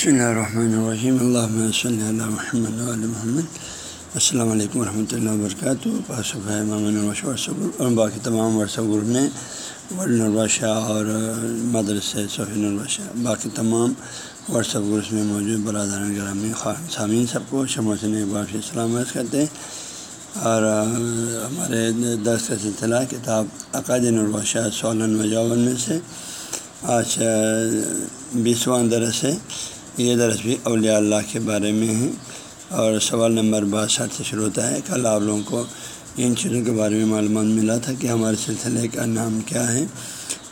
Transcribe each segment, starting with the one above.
بسم اللہ الرحمن الرحیم اللہ صلی اللہ محمد علیہ محمد السلام علیکم ورحمۃ اللہ وبرکاتہ پاسف ہے مامن ورثہ اور باقی تمام ورثہ گروپ میں ورن الباشہ اور مدرسہ صفین الباشہ باقی تمام ورثہ گروپ میں موجود برادران گرامی خان سامعین سب کو شموسن اقبال سے سلامت کرتے ہیں اور ہمارے درس کا سلسلہ کتاب عقائد الباشہ سولن وجاون میں سے آج بیسواں درس ہے یہ درس بھی اولیاء اللہ کے بارے میں ہے اور سوال نمبر باسٹھ سے شروع ہوتا ہے۔ کل آپ لوگوں کو ان چیزوں کے بارے میں معلومات ملا تھا کہ ہمارے سلسلے کا نام کیا ہے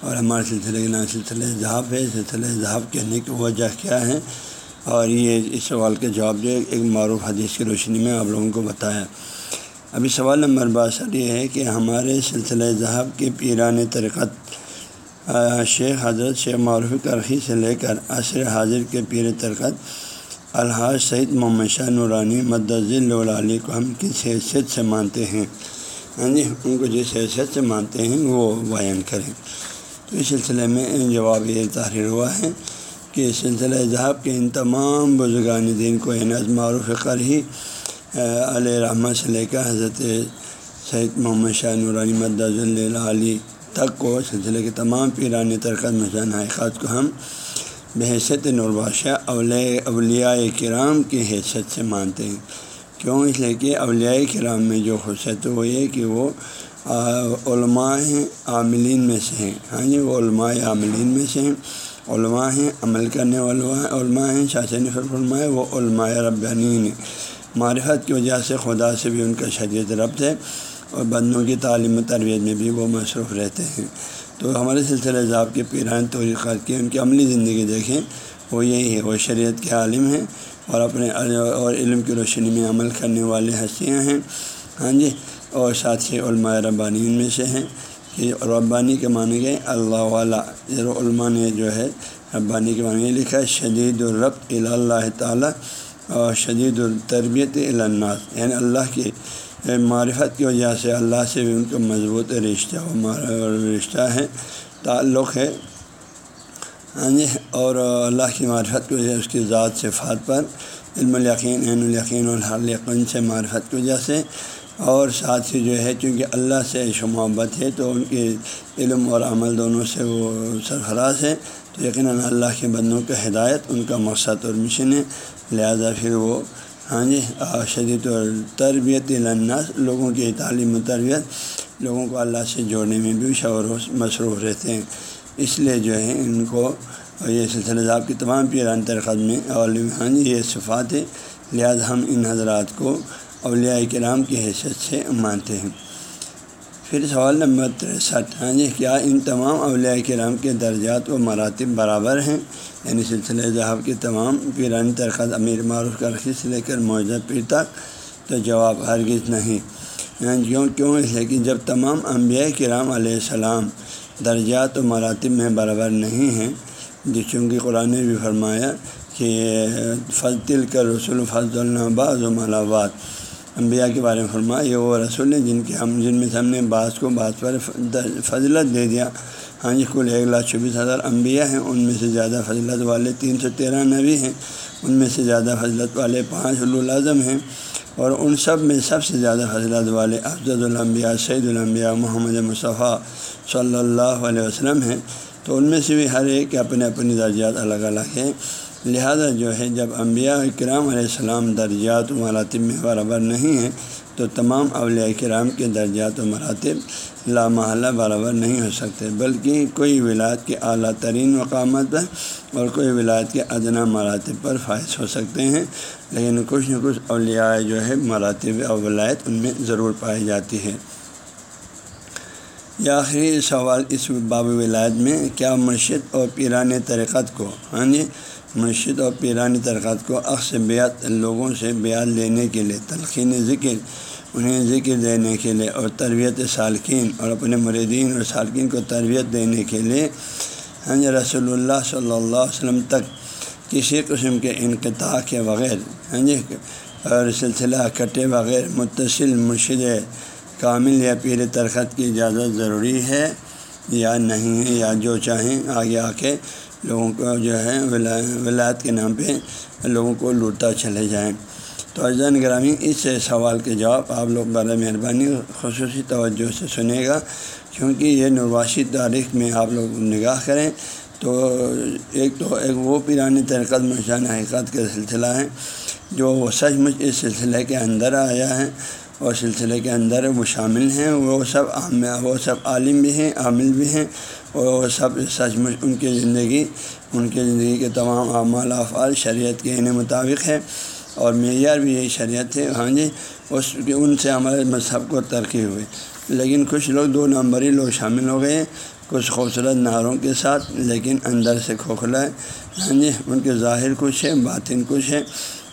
اور ہمارے سلسلے کا نام سلسلہ ذہب ہے۔ سلسلہ ذہب کہنے کی وجہ کیا ہے؟ اور یہ اس سوال کے جواب جو ایک معروف حدیث کی روشنی میں آپ لوگوں کو بتایا۔ ابھی سوال نمبر باسٹھ یہ ہے کہ ہمارے سلسلہ ذہب کے پیران ترقت شیخ حضرت شیخ معروف کرخی سے لے کر عصر حاضر کے پیر ترکت الحاظ سعید محمد شاہ نورانی مدضل علی کو ہم کس حیثیت سے مانتے ہیں۔ ہاں جی ان کو جس حیثیت سے مانتے ہیں وہ بیان کریں۔ تو اس سلسلے میں جواب یہ تحریر ہوا ہے کہ سلسلہ اظہاب کے ان تمام بزرگان دین کو انعض معروف کر ہی علیہ رحمۃ سے لے کر حضرت سعید محمد شاہ نورانی مدض علی تک کو سلسلے کے تمام پیران ترکت مسان حقات کو ہم بحیثیت نورباشہ اولیاء کرام کی حیثیت سے مانتے ہیں۔ کیوں؟ اس لیے کہ اولیاء کرام میں جو خصیت وہ یہ کہ وہ علماء ہیں، عاملین میں سے ہیں۔ ہاں جی وہ علماء عاملین میں سے ہیں۔ علماء ہیں، عمل کرنے والے علماء ہیں شاشن فرمائے وہ علماء ربانین معرفت کی وجہ سے خدا سے بھی ان کا شدید ربط ہے۔ اور بندوں کی تعلیم و تربیت میں بھی وہ مصروف رہتے ہیں۔ تو ہمارے سلسلہ ذاب کے پیران طریقات کی ان کی عملی زندگی دیکھیں۔ وہ یہی ہے، وہ شریعت کے عالم ہیں اور اپنے اور علم کی روشنی میں عمل کرنے والے ہستیاں ہیں۔ ہاں جی اور ساتھ ہی علماء ربانین میں سے ہیں کہ ربانی کے معنی گئے اللہ والا علماء نے جو ہے، ربانی کے معنی لکھا ہے، شدید الرب اللہ تعالیٰ اور شدید التربیت الناس۔ یعنی اللہ کی معرفت کی وجہ سے اللہ سے بھی ان کا مضبوط رشتہ رشتہ ہے تعلق ہے۔ ہاں جی اور اللہ کی معرفت کی وجہ سے اس کی ذات صفات پر علم الیقین، عین الیقین الحال سے معرفت کی وجہ سے۔ اور ساتھ ہی جو ہے، چونکہ اللہ سے عیش و محبت ہے، تو ان کے علم اور عمل دونوں سے وہ سرفراز ہے تو یقیناً اللہ کے بندوں کا ہدایت ان کا مقصد اور مشن ہے۔ لہذا پھر وہ ہاں جی شدید و تربیت الناس لوگوں کی تعلیم و تربیت، لوگوں کو اللہ سے جوڑنے میں بھی شور مصروف رہتے ہیں۔ اس لیے جو ہے، ان کو یہ سلسلہ صاحب کی تمام پیران ترقت میں ہاں جی یہ صفات ہے لہٰذا ہم ان حضرات کو اولیاء کرام کی حیثیت سے مانتے ہیں۔ پھر سوال نمبر تریسٹھ ہاں جی کیا ان تمام اولیاء کرام کے درجات و مراتب برابر ہیں؟ یعنی سلسلہ جہاب کے تمام پیرانی ترخت امیر معروف کا رخی سے لے کر معجزہ پیر تک تو جواب ہرگز نہیں۔ یعنی کیوں کیوں اس لیے کہ جب تمام انبیاء کرام علیہ السلام درجات و مراتب میں برابر نہیں ہیں جس چونکہ قرآن نے بھی فرمایا کہ فضل کر رسول فضل الباز و ملابات انبیاء کے بارے میں فرمایا، یہ وہ رسول ہیں جن کے ہم جن میں سے ہم نے بعض کو بعض پر فضلت دے دیا۔ ہاں جی کل ایک لاکھ چوبیس ہزار انبیاء ہیں، ان میں سے زیادہ فضلت والے تین سو تیرہ نبی ہیں، ان میں سے زیادہ فضلت والے پانچ العظم ہیں، اور ان سب میں سب سے زیادہ فضلت والے افضل الانبیاء سعید الانبیاء محمد مصطفیٰ صلی اللہ علیہ وسلم ہیں۔ تو ان میں سے بھی ہر ایک اپنے اپنی درجات الگ الگ ہیں۔ لہذا جو ہے جب انبیاء کرام علیہ السلام درجات و مراتب میں برابر نہیں ہیں، تو تمام اولیاء کرام کے درجات و مراتب لامحلہ برابر نہیں ہو سکتے۔ بلکہ کوئی ولایت کے اعلیٰ ترین مقامات پر اور کوئی ولایت کے ادنا مراتب پر فائز ہو سکتے ہیں۔ لیکن کچھ نہ کچھ اولیاء جو ہے مراتب اور ولایت ان میں ضرور پائی جاتی ہے۔ یہ آخری سوال اس باب ولایت میں، کیا مرشد اور پیران طریقت کو ہاں جی مرشد اور پیرانی ترقات کو عکس بیعت لوگوں سے بیعت لینے کے لیے، تلقین ذکر، انہیں ذکر دینے کے لیے اور تربیت سالکین اور اپنے مریدین اور سالکین کو تربیت دینے کے لیے۔ ہاں رسول اللہ صلی اللہ علیہ وسلم تک کسی قسم کے انقطاع کے بغیر ہاں جی اور سلسلہ کٹے بغیر متصل مرشد کامل یا پیر ترخت کی اجازت ضروری ہے یا نہیں ہے یا جو چاہیں آگے آ کے لوگوں کو جو ہے ولایت کے نام پہ لوگوں کو لوٹتا چلے جائیں۔ تو اجزان گرامی اس سوال کے جواب آپ لوگ برائے مہربانی خصوصی توجہ سے سنے گا، کیونکہ یہ نرواشی تاریخ میں آپ لوگ نگاہ کریں تو ایک تو ایک وہ پیرانی ترکت مشان حقیقت کا سلسلہ ہے جو سچ مچ اس سلسلے کے اندر آیا ہے۔ اور سلسلے کے اندر وہ شامل ہیں، وہ سب وہ سب عالم بھی ہیں، عامل بھی ہیں اور سب سچ مچ ان کی زندگی، ان کی زندگی کے تمام اعمال، افعال، شریعت کے انہیں مطابق ہے اور معیار بھی یہی شریعت ہے ہاں جی اس ان سے ہمارے مذہب کو ترقی ہوئی۔ لیکن کچھ لوگ دو نمبری لوگ شامل ہو گئے ہیں، کچھ خوبصورت نہروں کے ساتھ، لیکن اندر سے کھوکھلا ہے ہاں جی ان کے ظاہر کچھ ہے باطن کچھ ہے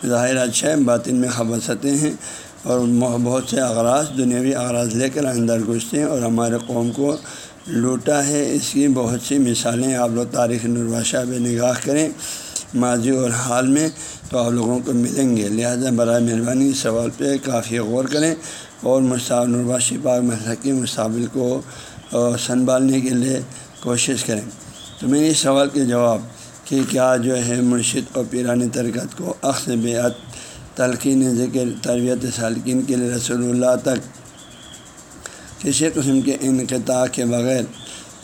ظاہر اچھا ہے، باطن میں خبرستیں ہیں۔ اور بہت سے اغراض، دنیاوی اغراض لے کر اندر گھستے ہیں اور ہمارے قوم کو لوٹا ہے۔ اس کی بہت سی مثالیں آپ لوگ تاریخ نرواشہ پہ نگاہ کریں۔ ماضی اور حال میں تو آپ لوگوں کو ملیں گے۔ لہذا برائے مہربانی اس سوال پہ کافی غور کریں اور مستعب نرواشی پاک مسلقی مستقبل کو سنبھالنے کے لیے کوشش کریں۔ تو میں اس سوال کے جواب کہ کیا جو ہے مرشد اور پیرانی ترکت کو عقص بیعت تلقین ذکر، تربیت سالکین کے لیے رسول اللہ تک، کسی قسم کے انقطاع کے بغیر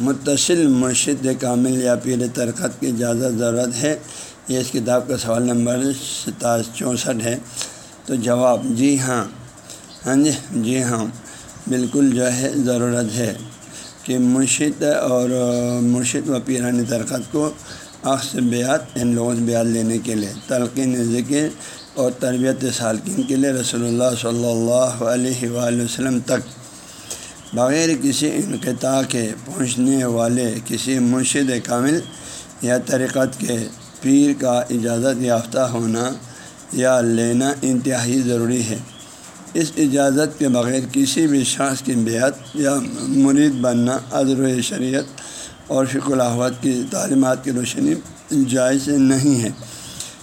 متصل مرشد کامل یا پیر ترکت کی اجازت ضرورت ہے۔ یہ اس کتاب کا سوال نمبر ستاس چونسٹھ ہے۔ تو جواب جی ہاں۔ ہاں جی جی ہاں۔ بالکل جو ہے، ضرورت ہے کہ مرشد اور مرشد و پیرانی ترکت کو عکس بیعت، ان لوگوں سے بیعت لینے کے لیے۔ تلقین، ذکر اور تربیت سالکین کے لیے رسول اللہ صلی اللہ علیہ وآلہ وسلم تک۔ بغیر کسی انقطاع کے پہنچنے والے کسی مرشد کامل یا طریقت کے پیر کا اجازت یافتہ ہونا یا لینا انتہائی ضروری ہے۔ اس اجازت کے بغیر کسی بھی شخص کی بیعت یا مرید بننا عزر شریعت اور فکر الحوت کی تعلیمات کی روشنی جائز نہیں ہے،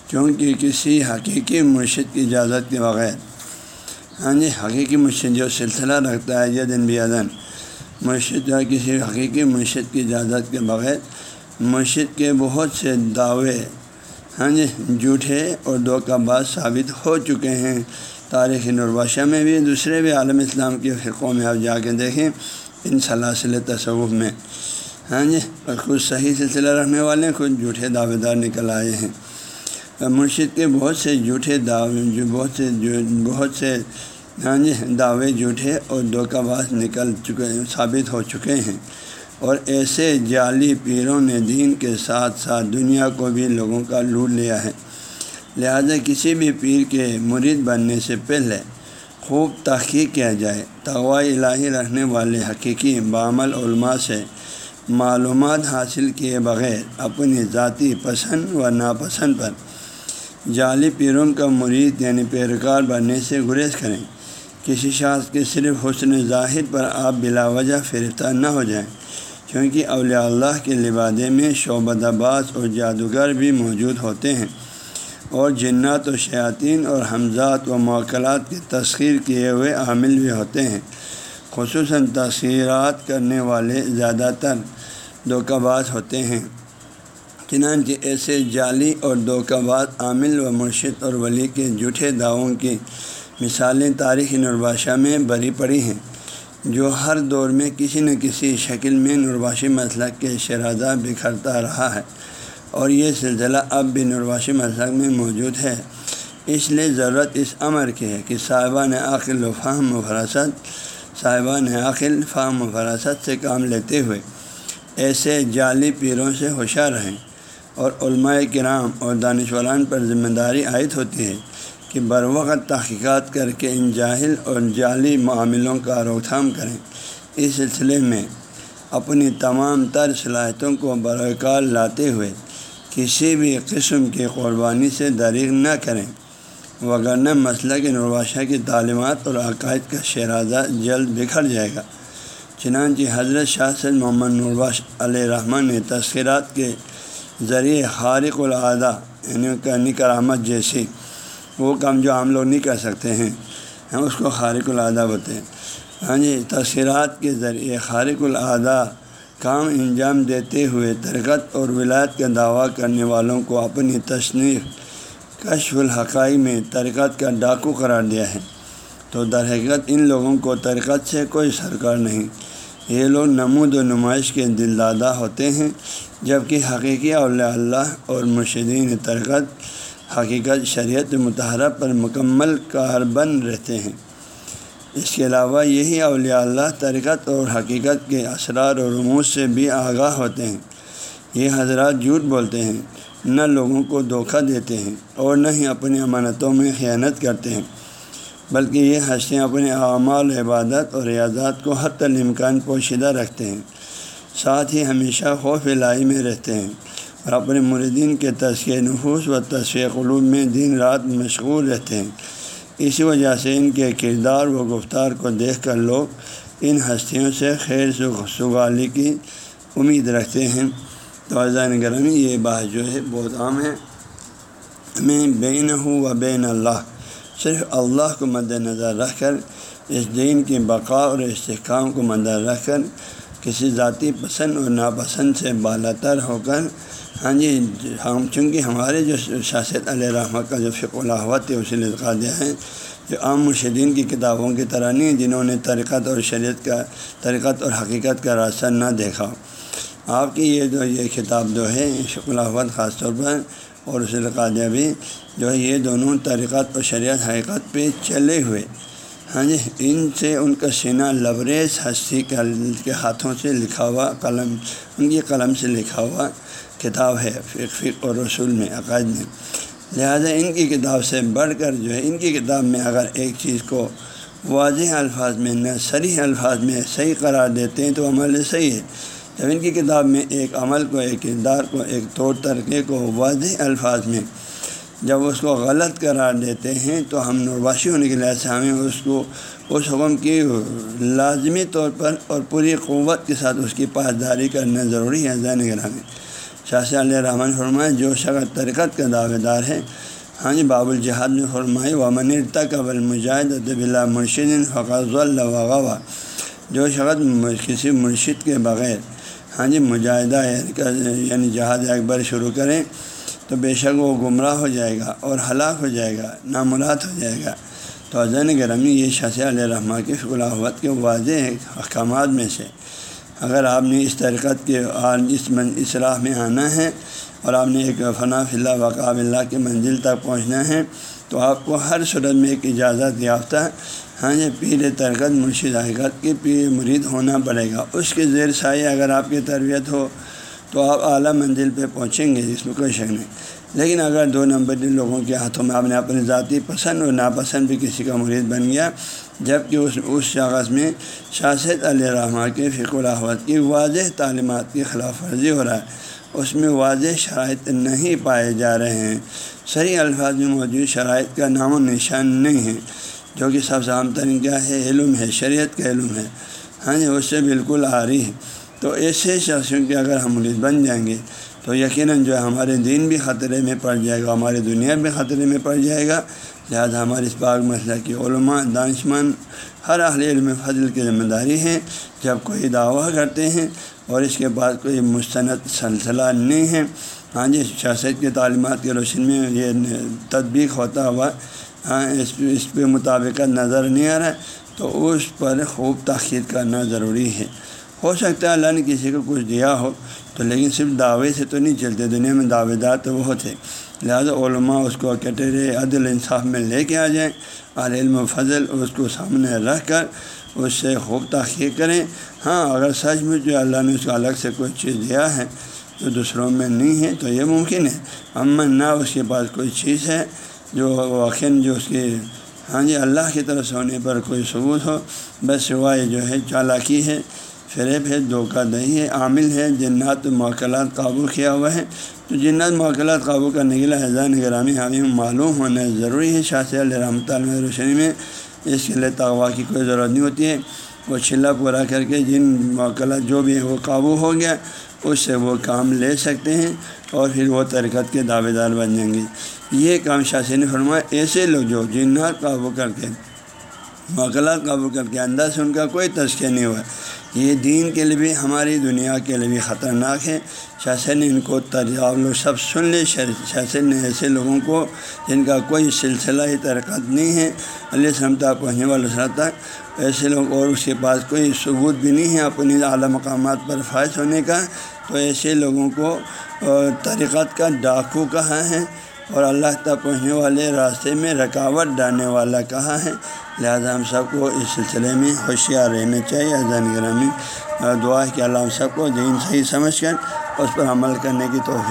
کیونکہ کسی حقیقی مرشد کی اجازت کے بغیر ہاں جی حقیقی مرشد جو سلسلہ رکھتا ہے یہ دن بیادن مرشد یا کسی حقیقی مرشد کی اجازت کے بغیر، مرشد کے بہت سے دعوے ہاں جی جھوٹے اور دو کا بعض ثابت ہو چکے ہیں۔ تاریخ نرباشہ میں بھی، دوسرے بھی عالم اسلام کے فرقوں میں آپ جا کے دیکھیں، ان سلاسل تصوف میں۔ ہاں جی اور خود صحیح سلسلہ رکھنے والے خود جھوٹے دعوے دار نکل آئے ہیں۔ مرشد کے بہت سے جھوٹے دعوے جو بہت سے، جو بہت سے ہاں جی دعوے جھوٹے اور دھوکہ باز نکل چکے، ثابت ہو چکے ہیں۔ اور ایسے جعلی پیروں نے دین کے ساتھ ساتھ دنیا کو بھی لوگوں کا لوٹ لیا ہے۔ لہذا کسی بھی پیر کے مرید بننے سے پہلے خوب تحقیق کیا جائے۔ تغوا الہی رکھنے والے حقیقی بعمل علماء سے معلومات حاصل کیے بغیر اپنی ذاتی پسند و ناپسند پر جعلی پیروں کا مرید یعنی پیروکار بننے سے گریز کریں۔ کسی شخص کے صرف حسن ظاہر پر آپ بلا وجہ فرفتہ نہ ہو جائیں، کیونکہ اولیاء اللہ کے لبادے میں شعبہ باز اور جادوگر بھی موجود ہوتے ہیں اور جنات و شیاطین اور حمزات و موکلات کی تسخیر کیے ہوئے عامل بھی ہوتے ہیں، خصوصاً تاثیرات کرنے والے زیادہ تر دھوکہ باز ہوتے ہیں۔ چنانچہ ایسے جعلی اور دھوکہ باز عامل و مرشد اور ولی کے جھوٹے دعووں کی مثالیں تاریخ نرباشہ میں بری پڑی ہیں، جو ہر دور میں کسی نہ کسی شکل میں نرباشی مسلک کے شرازہ بکھرتا رہا ہے۔ اور یہ سلسلہ اب بھی نرواشی مذہب میں موجود ہے۔ اس لیے ضرورت اس امر کی ہے کہ صاحبان عقل و فہم و فراست، صاحبان عقل فہم و فراست سے کام لیتے ہوئے ایسے جعلی پیروں سے ہوشیار رہیں اور علماء کرام اور دانشوران پر ذمہ داری عائد ہوتی ہے کہ بر وقت تحقیقات کر کے ان جاہل اور جعلی معاملوں کا روک تھام کریں۔ اس سلسلے میں اپنی تمام تر صلاحیتوں کو بروکار لاتے ہوئے کسی بھی قسم کی قربانی سے دریغ نہ کریں۔ وغیرہ مسئلہ کے نرواشہ کی تعلیمات اور عقائد کا شہرازہ جلد بکھر جائے گا۔ چنانچہ حضرت شاہ سید محمد نرواش علیہ رحمٰن نے تذکرات کے ذریعے خارق العادہ یعنی کرامت جیسی وہ کام جو عام لوگ نہیں کر سکتے ہیں، ہم اس کو خارق العادہ ہوتے ہیں۔ ہاں جی تذکرات کے ذریعے خارق العادہ کام انجام دیتے ہوئے ترکت اور ولایت کا دعویٰ کرنے والوں کو اپنی تصنیف کشف الحقائی میں ترکت کا ڈاکو قرار دیا ہے۔ تو در حقیقت ان لوگوں کو ترکت سے کوئی سرکار نہیں۔ یہ لوگ نمود و نمائش کے دلدادہ ہوتے ہیں، جبکہ حقیقی اولیاء اللہ اور مرشدین ترکت حقیقت شریعت متحرہ پر مکمل کاربن رہتے ہیں۔ اس کے علاوہ یہی اولیاء اللہ ترکت اور حقیقت کے اسرار و رموز سے بھی آگاہ ہوتے ہیں۔ یہ حضرات جھوٹ بولتے ہیں، نہ لوگوں کو دھوکہ دیتے ہیں اور نہ ہی اپنی امانتوں میں خیانت کرتے ہیں۔ بلکہ یہ ہنستے اپنے اعمال عبادت اور ریاضات کو حت الامکان پوشیدہ رکھتے ہیں۔ ساتھ ہی ہمیشہ خوف لائی میں رہتے ہیں اور اپنے مردین کے تذکیہ نفوس و تصویر قلوب میں دن رات مشغول رہتے ہیں۔ اسی وجہ سے ان کے کردار و گفتار کو دیکھ کر لوگ ان ہستیوں سے خیر سگالی کی امید رکھتے ہیں۔ تو عزائن گرمی یہ بات جو ہے بہت عام ہے۔ میں بین ہوں و بین اللہ۔ صرف اللہ کو مد نظر رکھ کر، اس دین کی بقا اور استحکام کو مد رکھ کر، کسی ذاتی پسند اور ناپسند سے بالا تر ہو کر۔ ہاں جی ہم، چونکہ ہمارے جو شاست علیہ رحمۃ کا جو فق الحوت ہے اسے لکھا دیا ہے جو عام مرشدین کی کتابوں کی طرح نہیں، جنہوں نے طریقت اور شریعت کا، طریقت اور حقیقت کا راستہ نہ دیکھا۔ آپ کی یہ جو، یہ کتاب جو ہے شک الحوت خاص طور پر اور اسے دیا بھی جو ہے یہ دونوں طریقت اور شریعت حقیقت پہ چلے ہوئے۔ ہاں جی ان سے ان کا سینہ لبریز ہستی کے ہاتھوں سے لکھا ہوا قلم، ان کی قلم سے لکھا ہوا کتاب ہے فق اور رسول میں، عقائد میں۔ لہٰذا ان کی کتاب سے بڑھ کر جو ہے، ان کی کتاب میں اگر ایک چیز کو واضح الفاظ میں نہ، صریح الفاظ میں صحیح قرار دیتے ہیں تو عمل صحیح ہے۔ جب ان کی کتاب میں ایک عمل کو، ایک کردار کو، ایک طور طریقے کو واضح الفاظ میں جب اس کو غلط قرار دیتے ہیں تو ہم نرواشی ہونے کے لحاظ سے ہمیں اس کو، اس حکم کی لازمی طور پر اور پوری قوت کے ساتھ اس کی پاسداری کرنا ضروری ہے زین گرامی۔ شاہ علیہ رحمٰن فرمائے، جو شخص ترکت کا دعوے دار ہے ہاں جی باب الجہاد میں فرمائے و من قبل مجاہد بلا مرشد فقض اللہ جو شخص کسی مرشد کے بغیر ہاں جی مجاہدہ یعنی جہاد اکبر شروع کریں تو بے شک وہ گمراہ ہو جائے گا اور ہلاک ہو جائے گا نامرات ہو جائے گا۔ تو عظین گرمی یہ شاہ علیہ رحمٰ کی فلاحت کے واضح احکامات میں سے۔ اگر آپ نے اس طریقت کے اس اصلاح میں آنا ہے اور آپ نے ایک فنا اللہ وقاب اللہ کی منزل تک پہنچنا ہے، تو آپ کو ہر صورت میں ایک اجازت یافتہ ہاں جی پیر ترکت مرشد حقیقت کے پیر مرید ہونا پڑے گا۔ اس کے زیر سائے اگر آپ کی تربیت ہو تو آپ اعلیٰ منزل پہ پہنچیں گے جس میں کوئی شک نہیں۔ لیکن اگر دو نمبر لوگوں کے ہاتھوں میں آپ نے اپنی ذاتی پسند اور ناپسند بھی کسی کا مرید بن گیا جبکہ اس اس شخص میں شاست علیہ رحمٰ کے فق الحوت کی واضح تعلیمات کی خلاف ورزی ہو رہا ہے، اس میں واضح شرائط نہیں پائے جا رہے ہیں۔ صحیح الفاظ میں موجود شرائط کا نام و نشان نہیں ہے۔ جو کہ سب سے عام ترین کیا ہے، علم ہے، شریعت کا علم ہے۔ ہاں جی اس سے بالکل آ رہی ہے تو ایسے شخصوں کے اگر ہم مرید بن جائیں گے تو یقیناً جو ہے ہمارے دین بھی خطرے میں پڑ جائے گا ہماری دنیا بھی خطرے میں پڑ جائے گا۔ لہٰذا ہمارے اس باغ مسئلہ کی علماء، دانشمند ہر اہل علم فضل کی ذمہ داری ہے جب کوئی دعویٰ کرتے ہیں اور اس کے بعد کوئی مستند سلسلہ نہیں ہے۔ ہاں جی شاست کی تعلیمات کی روشنی میں یہ تدبیق ہوتا ہوا ہاں، اس اس پہ مطابقت نظر نہیں آ رہا تو اس پر خوب تاخیر کرنا ضروری ہے۔ ہو سکتا ہے اللہ نے کسی کو کچھ دیا ہو، تو لیکن صرف دعوے سے تو نہیں چلتے، دنیا میں دعوے دار تو وہ تھے لہٰذا علماء اس کو کٹرے عدل انصاف میں لے کے آ جائیں، اور علم و فضل اس کو سامنے رکھ کر اس سے خوب تحقیق کریں۔ ہاں اگر سچ میں جو اللہ نے اس کو الگ سے کوئی چیز دیا ہے، جو دوسروں میں نہیں ہے، تو یہ ممکن ہے۔ امن نہ اس کے پاس کوئی چیز ہے جو واقع جو اس کی ہاں جی اللہ کی طرف سے ہونے پر کوئی ثبوت ہو، بس سوائے جو ہے چالاکی ہے، فریب ہے، دھوکہ دہی ہے، عامل ہے، جنات موکلات قابو کیا ہوا ہے۔ تو جنات موکلات قابو کرنے کے لیے حضان گرامی حامی معلوم ہونا ضروری ہے۔ شاہ علیہ رحمۃ اللہ روشنی میں اس کے لیے تغوا کی کوئی ضرورت نہیں ہوتی ہے۔ وہ چلا پورا کر کے جن موکلات جو بھی وہ قابو ہو گیا، اس سے وہ کام لے سکتے ہیں اور پھر وہ ترکت کے دعوے دار بن جائیں گے۔ یہ کام شاہ نے فرمایا، ایسے لوگ جو جنات قابو کر کے موکلات قابو کر کے اندر سے ان کا کوئی تذکیہ نہیں ہوا۔ یہ دین کے لیے بھی، ہماری دنیا کے لیے بھی خطرناک ہے۔ شاہ نے ان کو آپ لوگ سب سن لے۔ شاہ نے ایسے لوگوں کو، جن کا کوئی سلسلہ ہی ترکت نہیں ہے، علیہ السلام تک پہنچنے والے تک، ایسے لوگ اور اس کے پاس کوئی ثبوت بھی نہیں ہے۔ اپنی اعلیٰ مقامات پر فائز ہونے کا، تو ایسے لوگوں کو طریقت کا، ڈاکو کہاں ہے۔ اور اللہ تک پہنچنے والے راستے میں رکاوٹ ڈالنے والا کہاں ہے؟ لہٰذا ہم سب کو اس سلسلے میں ہوشیار رہنا چاہیے، اذان گرامی دعا کہ اللہ ہم سب کو دین صحیح سمجھ کر اس پر عمل کرنے کی توفیق